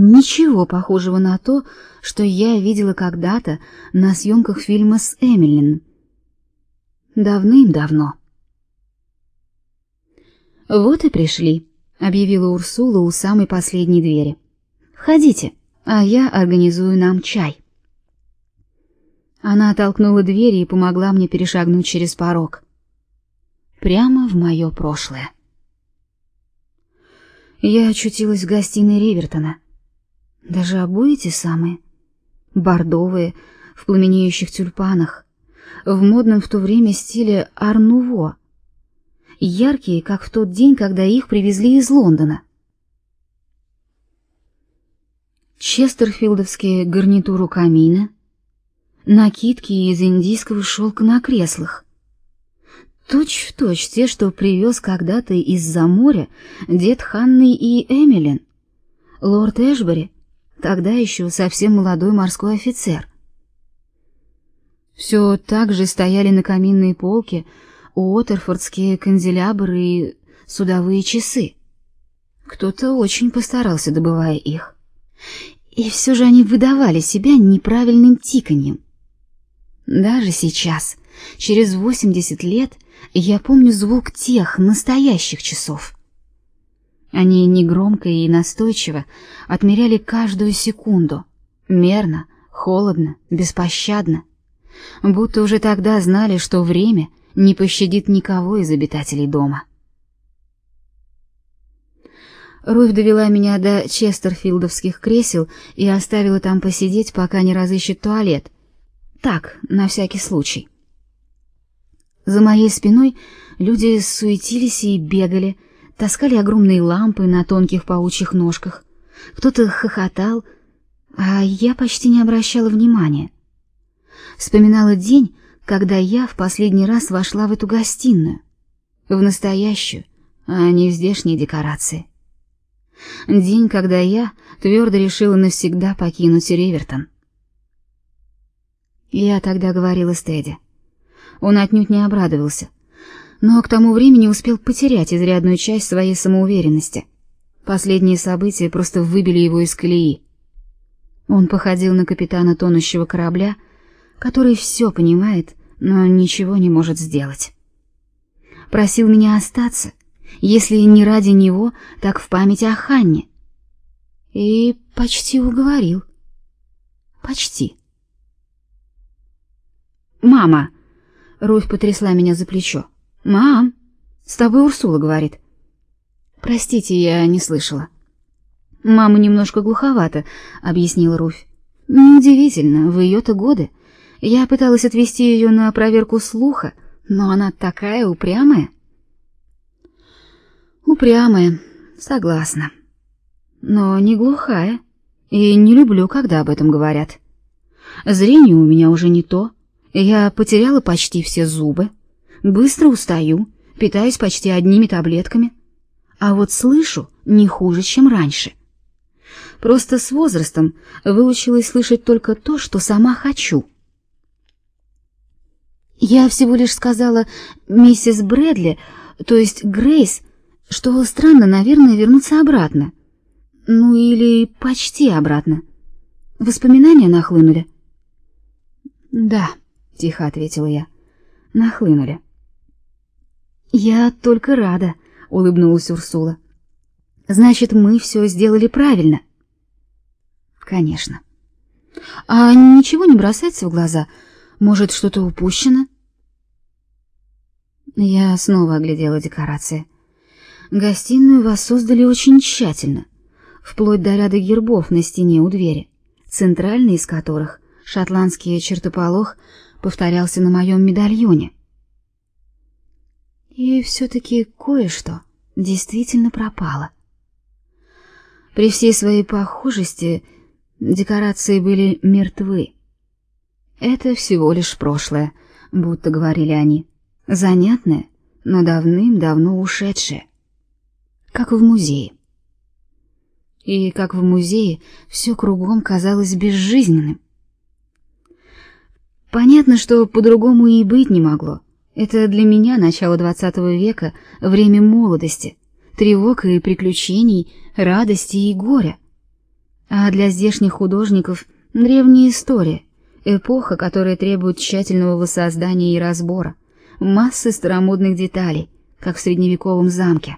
Ничего похожего на то, что я видела когда-то на съемках фильма с Эмилин. Давным-давно. Вот и пришли, объявила Урсула у самой последней двери. Входите, а я организую нам чай. Она оттолкнула дверь и помогла мне перешагнуть через порог. Прямо в мое прошлое. Я очутилась в гостиной Ривертона. Даже обои те самые, бордовые, в пламенеющих тюльпанах, в модном в то время стиле ар-нуво, яркие, как в тот день, когда их привезли из Лондона. Честерфилдовские гарнитуру камина, накидки из индийского шелка на креслах. Точь в точь те, что привез когда-то из-за моря дед Ханны и Эмилин. Лорд Эшбери, тогда еще совсем молодой морской офицер. Все так же стояли на каминной полке уотерфордские канделябры и судовые часы. Кто-то очень постарался, добывая их. И все же они выдавали себя неправильным тиканьем. Даже сейчас, через восемьдесят лет, я помню звук тех настоящих часов. Они негромко и настойчиво отмеряли каждую секунду, мерно, холодно, беспощадно, будто уже тогда знали, что время не пощадит никого из обитателей дома. Руфь довела меня до честерфилдовских кресел и оставила там посидеть, пока не разыщет туалет. Так, на всякий случай. За моей спиной люди суетились и бегали, таскали огромные лампы на тонких паучьих ножках. Кто-то хохотал, а я почти не обращала внимания. Вспоминала день, когда я в последний раз вошла в эту гостиную, в настоящую, а не в здешние декорации. День, когда я твердо решила навсегда покинуть Ривертон. Я тогда говорила Стэдди. Он отнюдь не обрадовался, но к тому времени успел потерять изрядную часть своей самоуверенности. Последние события просто выбили его из колеи. Он походил на капитана тонущего корабля, который все понимает, но ничего не может сделать. Просил меня остаться, если не ради него, так в память о Ханне. И почти уговорил. Почти. Мама, Руфь потрясла меня за плечо. Мам, с тобой Урсула говорит. Простите, я не слышала. Мама немножко глуховата, объяснила Руфь. Неудивительно, в ее-то годы. Я пыталась отвести ее на проверку слуха, но она такая упрямая. Упрямая, согласна. Но не глухая, и не люблю, когда об этом говорят. Зрение у меня уже не то. Я потеряла почти все зубы, быстро устаю, питаюсь почти одними таблетками, а вот слышу не хуже, чем раньше. Просто с возрастом выучилась слышать только то, что сама хочу. Я всего лишь сказала миссис Брэдли, то есть Грейс, что странно, наверное, вернуться обратно. Ну или почти обратно. Воспоминания нахлынули. Да тихо ответила я. Нахлынули. Я только рада, улыбнулась Урсула. Значит, мы все сделали правильно. Конечно. А ничего не бросается в глаза? Может, что-то упущено? Я снова оглядела декорации. Гостиную воссоздали очень тщательно, вплоть до ряда гербов на стене у двери, центральный из которых шотландский чертополох повторялся на моем медальоне. И все-таки кое-что действительно пропало. При всей своей похожести декорации были мертвы. Это всего лишь прошлое, будто говорили они, занятное, но давным-давно ушедшее, как в музее. И как в музее все кругом казалось безжизненным. Понятно, что по-другому и быть не могло. Это для меня начало двадцатого века, время молодости, тревог и приключений, радости и горя. А для здешних художников древняя история, эпоха, которая требует тщательного воссоздания и разбора, массы старомодных деталей, как в средневековом замке.